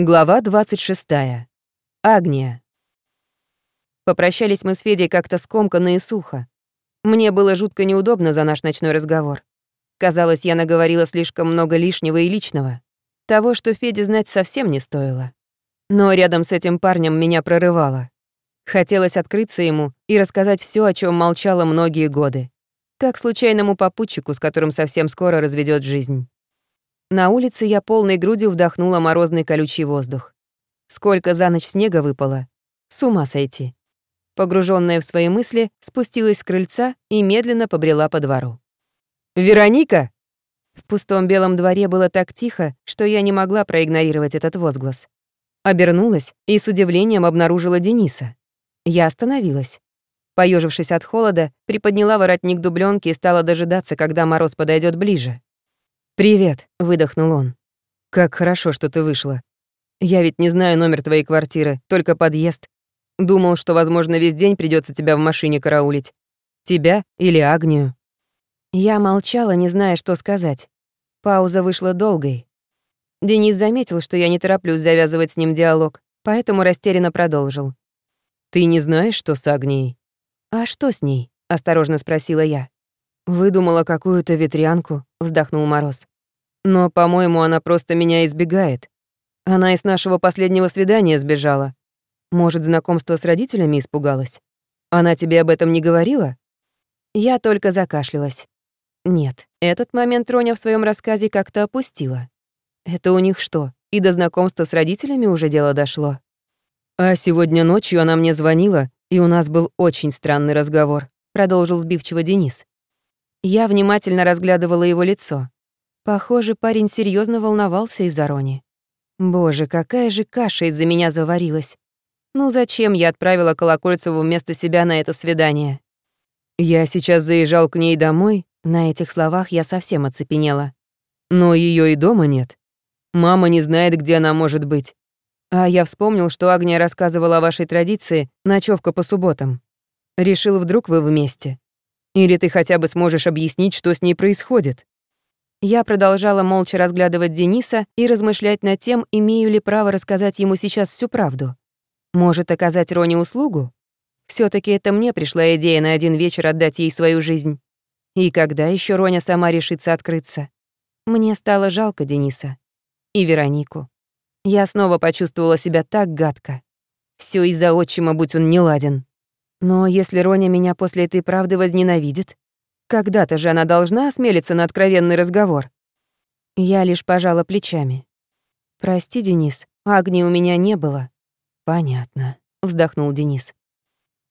Глава 26. Агния. Попрощались мы с Федей как-то скомканно и сухо. Мне было жутко неудобно за наш ночной разговор. Казалось, я наговорила слишком много лишнего и личного. Того, что Феде знать совсем не стоило. Но рядом с этим парнем меня прорывало. Хотелось открыться ему и рассказать все, о чем молчала многие годы. Как случайному попутчику, с которым совсем скоро разведет жизнь. На улице я полной грудью вдохнула морозный колючий воздух. Сколько за ночь снега выпало. С ума сойти. Погруженная в свои мысли, спустилась с крыльца и медленно побрела по двору. «Вероника!» В пустом белом дворе было так тихо, что я не могла проигнорировать этот возглас. Обернулась и с удивлением обнаружила Дениса. Я остановилась. Поежившись от холода, приподняла воротник дубленки и стала дожидаться, когда мороз подойдет ближе. «Привет», — выдохнул он. «Как хорошо, что ты вышла. Я ведь не знаю номер твоей квартиры, только подъезд. Думал, что, возможно, весь день придется тебя в машине караулить. Тебя или Агнию». Я молчала, не зная, что сказать. Пауза вышла долгой. Денис заметил, что я не тороплюсь завязывать с ним диалог, поэтому растерянно продолжил. «Ты не знаешь, что с Агнией?» «А что с ней?» — осторожно спросила я. «Выдумала какую-то ветрянку», — вздохнул Мороз. «Но, по-моему, она просто меня избегает. Она из нашего последнего свидания сбежала. Может, знакомство с родителями испугалась? Она тебе об этом не говорила?» Я только закашлялась. Нет, этот момент Роня в своем рассказе как-то опустила. Это у них что, и до знакомства с родителями уже дело дошло? А сегодня ночью она мне звонила, и у нас был очень странный разговор, продолжил сбивчиво Денис. Я внимательно разглядывала его лицо. Похоже, парень серьезно волновался из-за Рони. Боже, какая же каша из-за меня заварилась. Ну зачем я отправила Колокольцеву вместо себя на это свидание? Я сейчас заезжал к ней домой, на этих словах я совсем оцепенела. Но ее и дома нет. Мама не знает, где она может быть. А я вспомнил, что Агния рассказывала о вашей традиции ночевка по субботам. Решил, вдруг вы вместе. Или ты хотя бы сможешь объяснить, что с ней происходит?» Я продолжала молча разглядывать Дениса и размышлять над тем, имею ли право рассказать ему сейчас всю правду. Может, оказать Роне услугу? все таки это мне пришла идея на один вечер отдать ей свою жизнь. И когда еще Роня сама решится открыться? Мне стало жалко Дениса. И Веронику. Я снова почувствовала себя так гадко. Все из-за отчима, будь он неладен. Но если Роня меня после этой правды возненавидит, когда-то же она должна осмелиться на откровенный разговор. Я лишь пожала плечами. «Прости, Денис, Агни у меня не было». «Понятно», — вздохнул Денис.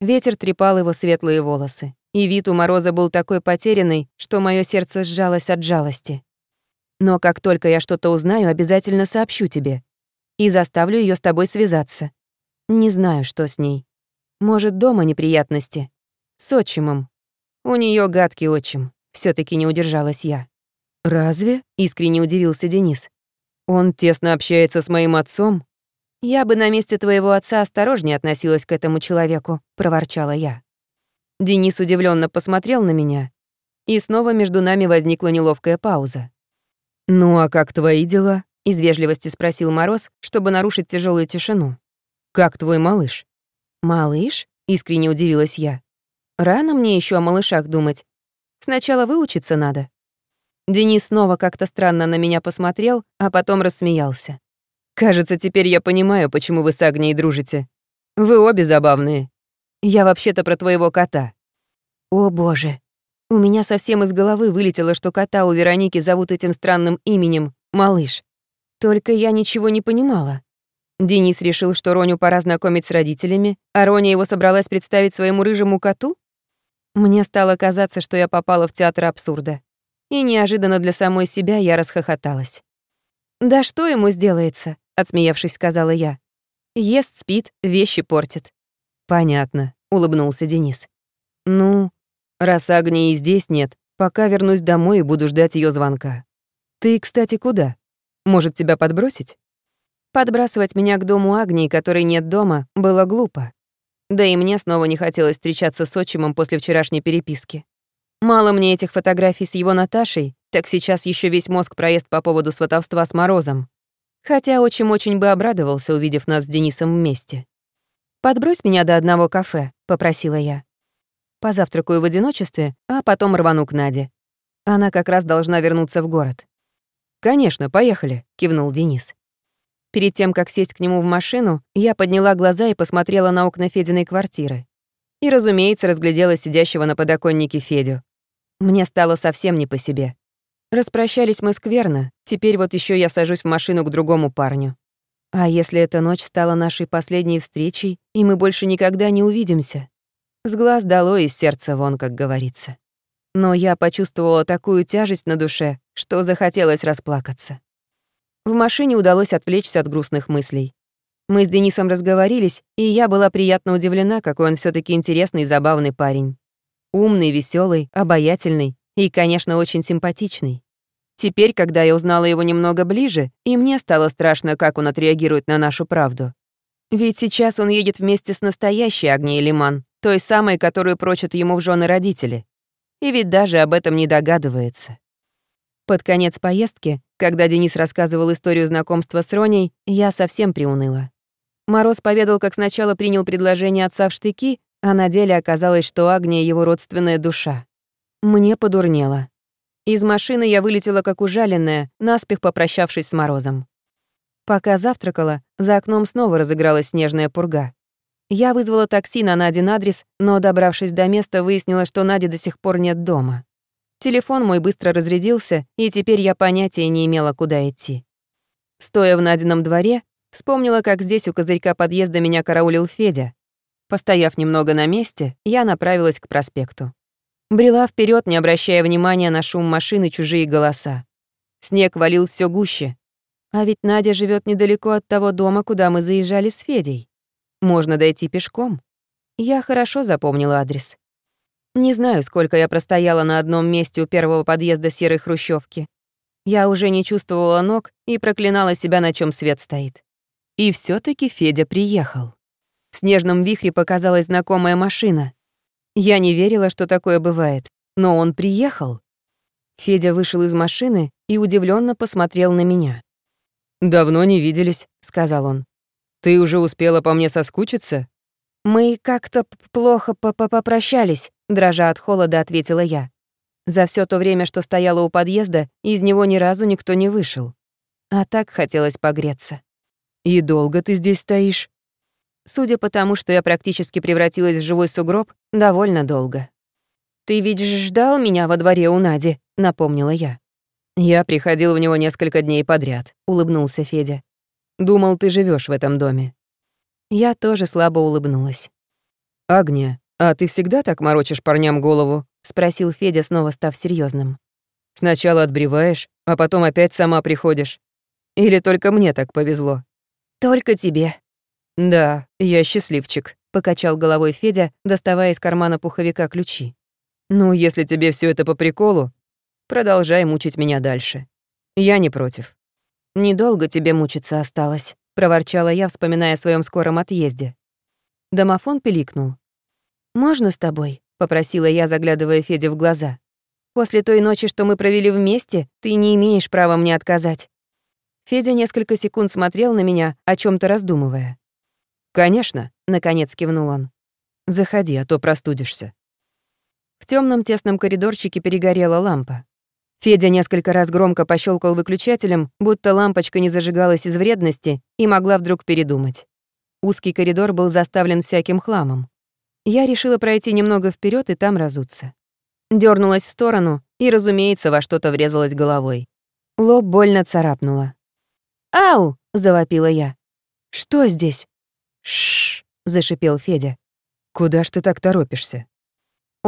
Ветер трепал его светлые волосы, и вид у Мороза был такой потерянный, что мое сердце сжалось от жалости. «Но как только я что-то узнаю, обязательно сообщу тебе. И заставлю ее с тобой связаться. Не знаю, что с ней. Может, дома неприятности? С отчимом. У нее гадкий отчим. все таки не удержалась я. «Разве?» — искренне удивился Денис. «Он тесно общается с моим отцом?» «Я бы на месте твоего отца осторожнее относилась к этому человеку», — проворчала я. Денис удивленно посмотрел на меня, и снова между нами возникла неловкая пауза. «Ну а как твои дела?» — из вежливости спросил Мороз, чтобы нарушить тяжелую тишину. «Как твой малыш?» «Малыш?» — искренне удивилась я. «Рано мне еще о малышах думать. Сначала выучиться надо». Денис снова как-то странно на меня посмотрел, а потом рассмеялся. «Кажется, теперь я понимаю, почему вы с Агнией дружите. Вы обе забавные. Я вообще-то про твоего кота». «О, боже. У меня совсем из головы вылетело, что кота у Вероники зовут этим странным именем — Малыш. Только я ничего не понимала. Денис решил, что Роню пора знакомить с родителями, а Роня его собралась представить своему рыжему коту? Мне стало казаться, что я попала в театр абсурда. И неожиданно для самой себя я расхохоталась. «Да что ему сделается?» — отсмеявшись, сказала я. «Ест, спит, вещи портит». «Понятно», — улыбнулся Денис. «Ну, раз Агнии здесь нет, пока вернусь домой и буду ждать ее звонка. Ты, кстати, куда? Может, тебя подбросить?» Подбрасывать меня к дому Агнии, которой нет дома, было глупо. Да и мне снова не хотелось встречаться с отчимом после вчерашней переписки. Мало мне этих фотографий с его Наташей, так сейчас еще весь мозг проезд по поводу сватовства с Морозом. Хотя очень-очень бы обрадовался, увидев нас с Денисом вместе. «Подбрось меня до одного кафе», — попросила я. Позавтракаю в одиночестве, а потом рвану к Наде. Она как раз должна вернуться в город. «Конечно, поехали», — кивнул Денис. Перед тем, как сесть к нему в машину, я подняла глаза и посмотрела на окна Фединой квартиры. И, разумеется, разглядела сидящего на подоконнике Федю. Мне стало совсем не по себе. Распрощались мы скверно, теперь вот еще я сажусь в машину к другому парню. А если эта ночь стала нашей последней встречей, и мы больше никогда не увидимся? С глаз дало из сердца вон, как говорится. Но я почувствовала такую тяжесть на душе, что захотелось расплакаться. В машине удалось отвлечься от грустных мыслей. Мы с Денисом разговорились, и я была приятно удивлена, какой он все таки интересный и забавный парень. Умный, веселый, обаятельный и, конечно, очень симпатичный. Теперь, когда я узнала его немного ближе, и мне стало страшно, как он отреагирует на нашу правду. Ведь сейчас он едет вместе с настоящей Агнией Лиман, той самой, которую прочат ему в жены родители. И ведь даже об этом не догадывается. Под конец поездки, когда Денис рассказывал историю знакомства с Роней, я совсем приуныла. Мороз поведал, как сначала принял предложение отца в штыки, а на деле оказалось, что Агния — его родственная душа. Мне подурнело. Из машины я вылетела как ужаленная, наспех попрощавшись с Морозом. Пока завтракала, за окном снова разыгралась снежная пурга. Я вызвала такси на Надин адрес, но, добравшись до места, выяснила, что Нади до сих пор нет дома. Телефон мой быстро разрядился, и теперь я понятия не имела, куда идти. Стоя в Надином дворе, вспомнила, как здесь у козырька подъезда меня караулил Федя. Постояв немного на месте, я направилась к проспекту. Брела вперед, не обращая внимания на шум машин и чужие голоса. Снег валил все гуще. А ведь Надя живет недалеко от того дома, куда мы заезжали с Федей. Можно дойти пешком. Я хорошо запомнила адрес. Не знаю, сколько я простояла на одном месте у первого подъезда серой хрущевки. Я уже не чувствовала ног и проклинала себя, на чем свет стоит. И все таки Федя приехал. В снежном вихре показалась знакомая машина. Я не верила, что такое бывает, но он приехал. Федя вышел из машины и удивленно посмотрел на меня. «Давно не виделись», — сказал он. «Ты уже успела по мне соскучиться?» «Мы как-то плохо по -по попрощались», — дрожа от холода ответила я. За все то время, что стояла у подъезда, из него ни разу никто не вышел. А так хотелось погреться. «И долго ты здесь стоишь?» Судя по тому, что я практически превратилась в живой сугроб, довольно долго. «Ты ведь ждал меня во дворе у Нади», — напомнила я. «Я приходил в него несколько дней подряд», — улыбнулся Федя. «Думал, ты живешь в этом доме». Я тоже слабо улыбнулась. «Агния, а ты всегда так морочишь парням голову?» — спросил Федя, снова став серьезным. «Сначала отбреваешь, а потом опять сама приходишь. Или только мне так повезло?» «Только тебе», «Да, я счастливчик», — покачал головой Федя, доставая из кармана пуховика ключи. «Ну, если тебе все это по приколу, продолжай мучить меня дальше. Я не против». «Недолго тебе мучиться осталось», — проворчала я, вспоминая о своем скором отъезде. Домофон пиликнул. «Можно с тобой?» — попросила я, заглядывая Феде в глаза. «После той ночи, что мы провели вместе, ты не имеешь права мне отказать». Федя несколько секунд смотрел на меня, о чем то раздумывая. «Конечно», — наконец кивнул он. «Заходи, а то простудишься». В темном тесном коридорчике перегорела лампа. Федя несколько раз громко пощелкал выключателем, будто лампочка не зажигалась из вредности и могла вдруг передумать. Узкий коридор был заставлен всяким хламом. Я решила пройти немного вперед и там разуться. Дёрнулась в сторону и, разумеется, во что-то врезалась головой. Лоб больно царапнуло. «Ау!» — завопила я. «Что здесь?» Шш, зашипел Федя. Куда ж ты так торопишься?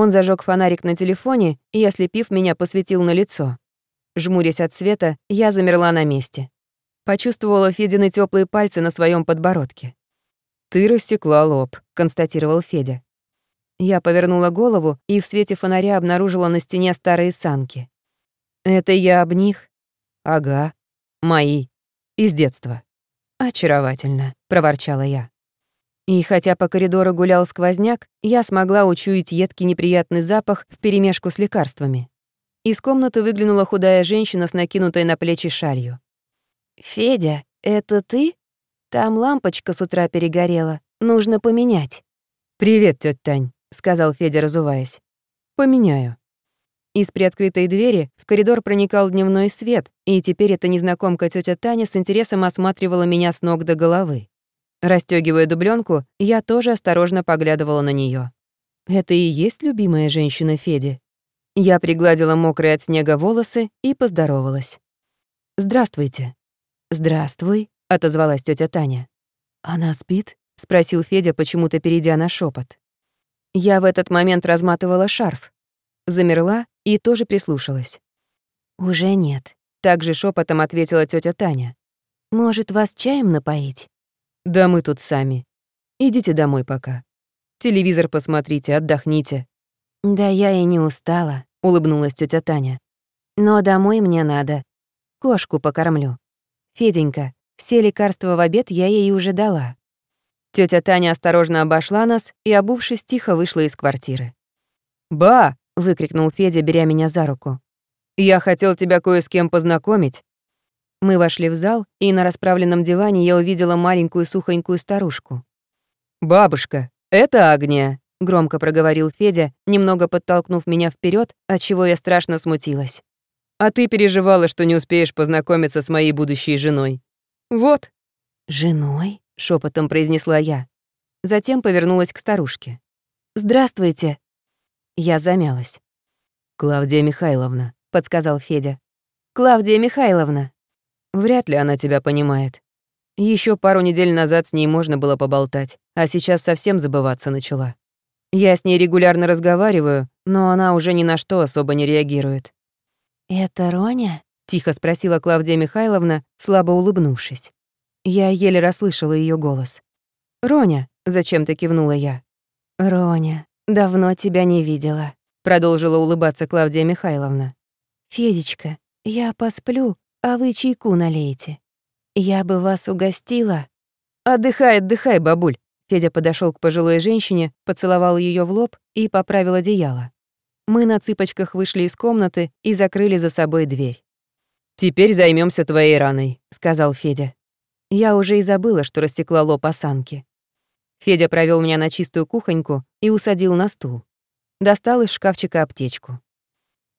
Он зажег фонарик на телефоне и, ослепив меня, посветил на лицо. Жмурясь от света, я замерла на месте. Почувствовала Федины теплые пальцы на своем подбородке. «Ты рассекла лоб», — констатировал Федя. Я повернула голову и в свете фонаря обнаружила на стене старые санки. «Это я об них?» «Ага, мои. Из детства». «Очаровательно», — проворчала я. И хотя по коридору гулял сквозняк, я смогла учуять едкий неприятный запах вперемешку с лекарствами. Из комнаты выглянула худая женщина с накинутой на плечи шалью. «Федя», это ты? Там лампочка с утра перегорела. Нужно поменять». «Привет, тётя Тань», — сказал Федя, разуваясь. «Поменяю». Из приоткрытой двери в коридор проникал дневной свет, и теперь эта незнакомка тётя Таня с интересом осматривала меня с ног до головы. Растёгивая дубленку, я тоже осторожно поглядывала на неё. Это и есть любимая женщина Феди. Я пригладила мокрые от снега волосы и поздоровалась. «Здравствуйте». «Здравствуй», — отозвалась тётя Таня. «Она спит?» — спросил Федя, почему-то перейдя на шепот. Я в этот момент разматывала шарф. Замерла и тоже прислушалась. «Уже нет», — также шепотом ответила тётя Таня. «Может, вас чаем напоить?» «Да мы тут сами. Идите домой пока. Телевизор посмотрите, отдохните». «Да я и не устала», — улыбнулась тётя Таня. «Но домой мне надо. Кошку покормлю. Феденька, все лекарства в обед я ей уже дала». Тётя Таня осторожно обошла нас и, обувшись, тихо вышла из квартиры. «Ба!» — выкрикнул Федя, беря меня за руку. «Я хотел тебя кое с кем познакомить». Мы вошли в зал, и на расправленном диване я увидела маленькую сухонькую старушку. «Бабушка, это Агния», — громко проговорил Федя, немного подтолкнув меня вперед, от чего я страшно смутилась. «А ты переживала, что не успеешь познакомиться с моей будущей женой. Вот». «Женой?» — шепотом произнесла я. Затем повернулась к старушке. «Здравствуйте». Я замялась. «Клавдия Михайловна», — подсказал Федя. «Клавдия Михайловна». Вряд ли она тебя понимает. Еще пару недель назад с ней можно было поболтать, а сейчас совсем забываться начала. Я с ней регулярно разговариваю, но она уже ни на что особо не реагирует. «Это Роня?» — тихо спросила Клавдия Михайловна, слабо улыбнувшись. Я еле расслышала ее голос. «Роня», — зачем-то кивнула я. «Роня, давно тебя не видела», — продолжила улыбаться Клавдия Михайловна. «Федечка, я посплю, а вы чайку налейте. Я бы вас угостила». «Отдыхай, отдыхай, бабуль». Федя подошел к пожилой женщине, поцеловал ее в лоб и поправил одеяло. Мы на цыпочках вышли из комнаты и закрыли за собой дверь. «Теперь займемся твоей раной», — сказал Федя. Я уже и забыла, что растекла лоб осанки. Федя провел меня на чистую кухоньку и усадил на стул. Достал из шкафчика аптечку.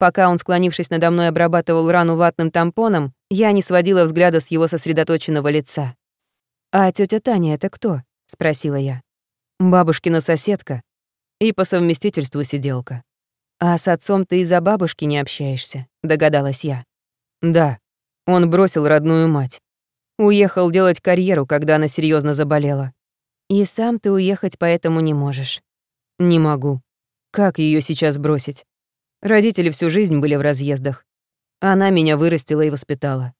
Пока он, склонившись надо мной, обрабатывал рану ватным тампоном, я не сводила взгляда с его сосредоточенного лица. «А тетя Таня это кто?» — спросила я. «Бабушкина соседка. И по совместительству сиделка. А с отцом ты из-за бабушки не общаешься», — догадалась я. «Да, он бросил родную мать. Уехал делать карьеру, когда она серьезно заболела. И сам ты уехать поэтому не можешь». «Не могу. Как ее сейчас бросить? Родители всю жизнь были в разъездах. Она меня вырастила и воспитала.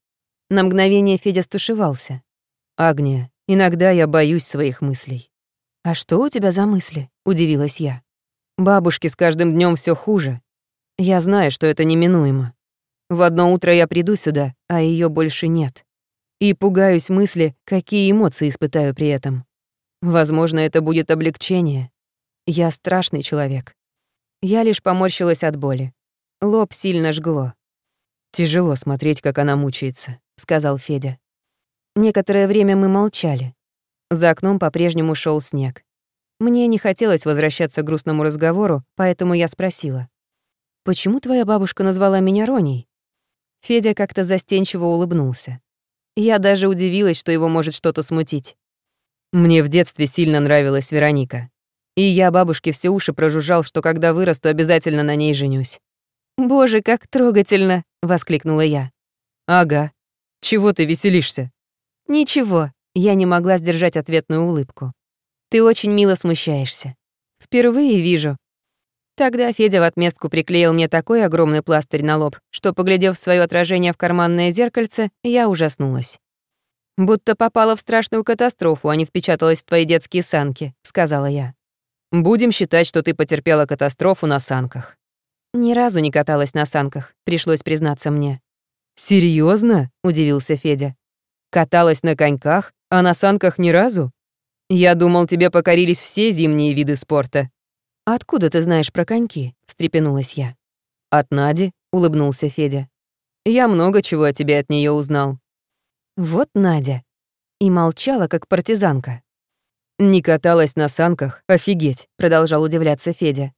На мгновение Федя стушевался. «Агния, иногда я боюсь своих мыслей». «А что у тебя за мысли?» — удивилась я. «Бабушке с каждым днем все хуже. Я знаю, что это неминуемо. В одно утро я приду сюда, а ее больше нет. И пугаюсь мысли, какие эмоции испытаю при этом. Возможно, это будет облегчение. Я страшный человек. Я лишь поморщилась от боли. Лоб сильно жгло. «Тяжело смотреть, как она мучается», — сказал Федя. Некоторое время мы молчали. За окном по-прежнему шел снег. Мне не хотелось возвращаться к грустному разговору, поэтому я спросила. «Почему твоя бабушка назвала меня Роней?» Федя как-то застенчиво улыбнулся. Я даже удивилась, что его может что-то смутить. Мне в детстве сильно нравилась Вероника. И я бабушке все уши прожужжал, что когда вырасту, обязательно на ней женюсь. «Боже, как трогательно!» — воскликнула я. «Ага. Чего ты веселишься?» «Ничего». Я не могла сдержать ответную улыбку. «Ты очень мило смущаешься. Впервые вижу». Тогда Федя в отместку приклеил мне такой огромный пластырь на лоб, что, поглядев свое отражение в карманное зеркальце, я ужаснулась. «Будто попала в страшную катастрофу, а не впечаталась в твои детские санки», — сказала я. Будем считать, что ты потерпела катастрофу на санках. Ни разу не каталась на санках, пришлось признаться мне. Серьезно? удивился Федя. Каталась на коньках, а на санках ни разу? Я думал, тебе покорились все зимние виды спорта. Откуда ты знаешь про коньки? встрепенулась я. От Нади, улыбнулся Федя. Я много чего о тебе от нее узнал. Вот Надя, и молчала, как партизанка. «Не каталась на санках? Офигеть!» — продолжал удивляться Федя.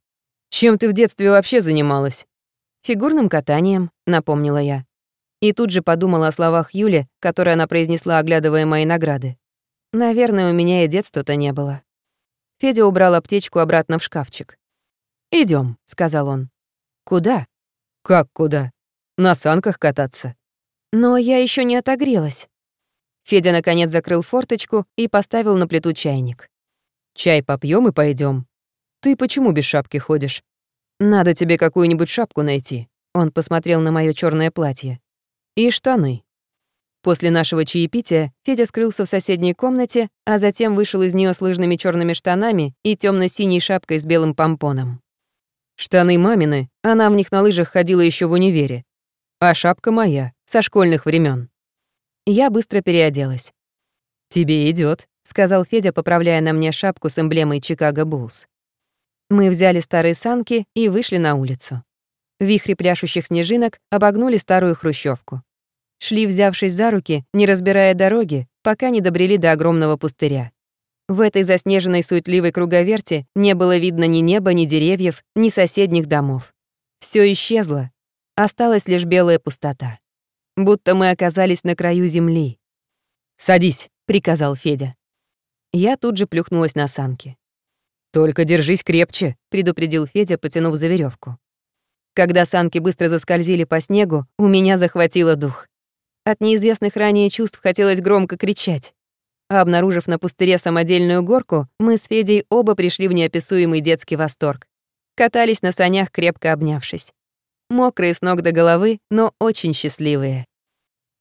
«Чем ты в детстве вообще занималась?» «Фигурным катанием», — напомнила я. И тут же подумала о словах Юли, которые она произнесла, оглядывая мои награды. Наверное, у меня и детства-то не было. Федя убрал аптечку обратно в шкафчик. Идем, сказал он. «Куда?» «Как куда? На санках кататься». «Но я еще не отогрелась». Федя наконец закрыл форточку и поставил на плиту чайник. «Чай попьем и пойдем. Ты почему без шапки ходишь? Надо тебе какую-нибудь шапку найти». Он посмотрел на моё чёрное платье. «И штаны». После нашего чаепития Федя скрылся в соседней комнате, а затем вышел из неё с лыжными чёрными штанами и тёмно-синей шапкой с белым помпоном. Штаны мамины, она в них на лыжах ходила ещё в универе. А шапка моя, со школьных времен. Я быстро переоделась. «Тебе идет, сказал Федя, поправляя на мне шапку с эмблемой Чикаго Буллс. Мы взяли старые санки и вышли на улицу. Вихри пляшущих снежинок обогнули старую хрущевку. Шли, взявшись за руки, не разбирая дороги, пока не добрели до огромного пустыря. В этой заснеженной суетливой круговерти не было видно ни неба, ни деревьев, ни соседних домов. Все исчезло. Осталась лишь белая пустота будто мы оказались на краю земли. «Садись», — приказал Федя. Я тут же плюхнулась на санки. «Только держись крепче», — предупредил Федя, потянув за веревку. Когда санки быстро заскользили по снегу, у меня захватило дух. От неизвестных ранее чувств хотелось громко кричать. А обнаружив на пустыре самодельную горку, мы с Федей оба пришли в неописуемый детский восторг. Катались на санях, крепко обнявшись мокрые с ног до головы, но очень счастливые.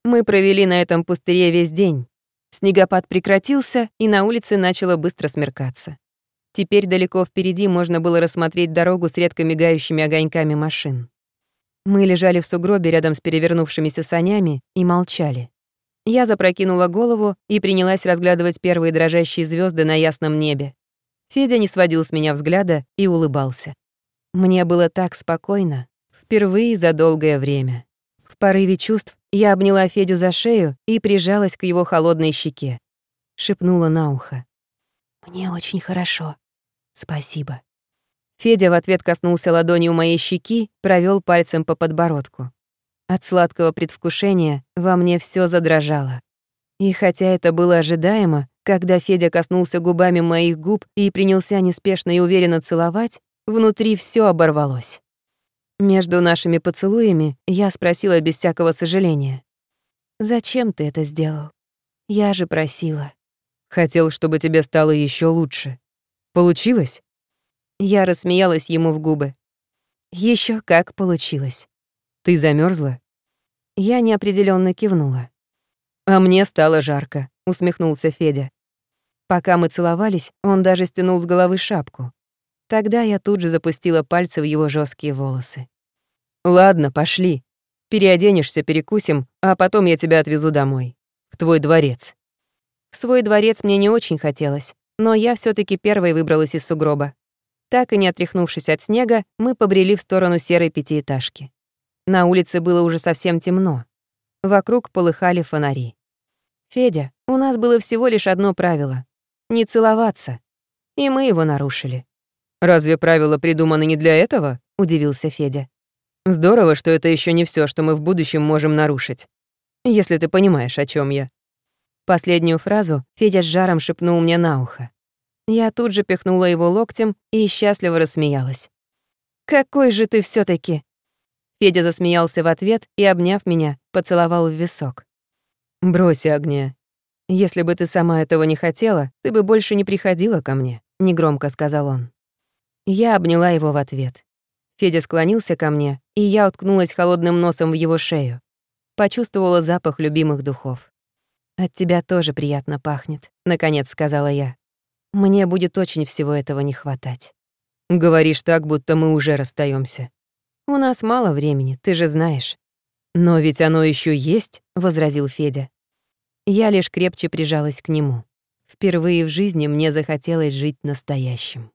Мы провели на этом пустыре весь день. Снегопад прекратился, и на улице начало быстро смеркаться. Теперь далеко впереди можно было рассмотреть дорогу с редко мигающими огоньками машин. Мы лежали в сугробе рядом с перевернувшимися санями и молчали. Я запрокинула голову и принялась разглядывать первые дрожащие звезды на ясном небе. Федя не сводил с меня взгляда и улыбался. Мне было так спокойно. Впервые за долгое время. В порыве чувств я обняла Федю за шею и прижалась к его холодной щеке. Шепнула на ухо. «Мне очень хорошо. Спасибо». Федя в ответ коснулся ладонью моей щеки, провел пальцем по подбородку. От сладкого предвкушения во мне все задрожало. И хотя это было ожидаемо, когда Федя коснулся губами моих губ и принялся неспешно и уверенно целовать, внутри все оборвалось. Между нашими поцелуями я спросила без всякого сожаления. «Зачем ты это сделал? Я же просила». «Хотел, чтобы тебе стало еще лучше. Получилось?» Я рассмеялась ему в губы. Еще как получилось. «Ты замерзла? Я неопределенно кивнула. «А мне стало жарко», — усмехнулся Федя. Пока мы целовались, он даже стянул с головы шапку. Тогда я тут же запустила пальцы в его жесткие волосы. «Ладно, пошли. Переоденешься, перекусим, а потом я тебя отвезу домой. В твой дворец». В свой дворец мне не очень хотелось, но я все таки первой выбралась из сугроба. Так и не отряхнувшись от снега, мы побрели в сторону серой пятиэтажки. На улице было уже совсем темно. Вокруг полыхали фонари. «Федя, у нас было всего лишь одно правило — не целоваться. И мы его нарушили. «Разве правила придуманы не для этого?» — удивился Федя. «Здорово, что это еще не все, что мы в будущем можем нарушить. Если ты понимаешь, о чем я». Последнюю фразу Федя с жаром шепнул мне на ухо. Я тут же пихнула его локтем и счастливо рассмеялась. «Какой же ты все таки Федя засмеялся в ответ и, обняв меня, поцеловал в висок. «Брось, Агния. Если бы ты сама этого не хотела, ты бы больше не приходила ко мне», — негромко сказал он. Я обняла его в ответ. Федя склонился ко мне, и я уткнулась холодным носом в его шею. Почувствовала запах любимых духов. «От тебя тоже приятно пахнет», — наконец сказала я. «Мне будет очень всего этого не хватать». «Говоришь так, будто мы уже расстаемся. «У нас мало времени, ты же знаешь». «Но ведь оно еще есть», — возразил Федя. Я лишь крепче прижалась к нему. Впервые в жизни мне захотелось жить настоящим.